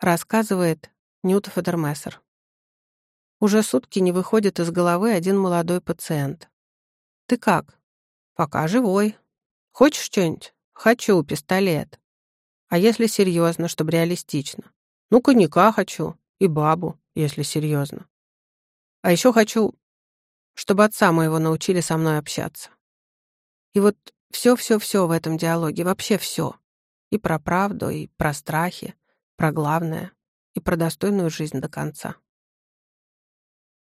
Рассказывает Ньют Федермессер. Уже сутки не выходит из головы один молодой пациент. «Ты как?» «Пока живой. Хочешь что-нибудь?» «Хочу пистолет». «А если серьезно, чтобы реалистично?» «Ну, коньяка хочу. И бабу, если серьезно. А еще хочу, чтобы отца моего научили со мной общаться». И вот все-все-все в этом диалоге, вообще все. И про правду, и про страхи, про главное, и про достойную жизнь до конца.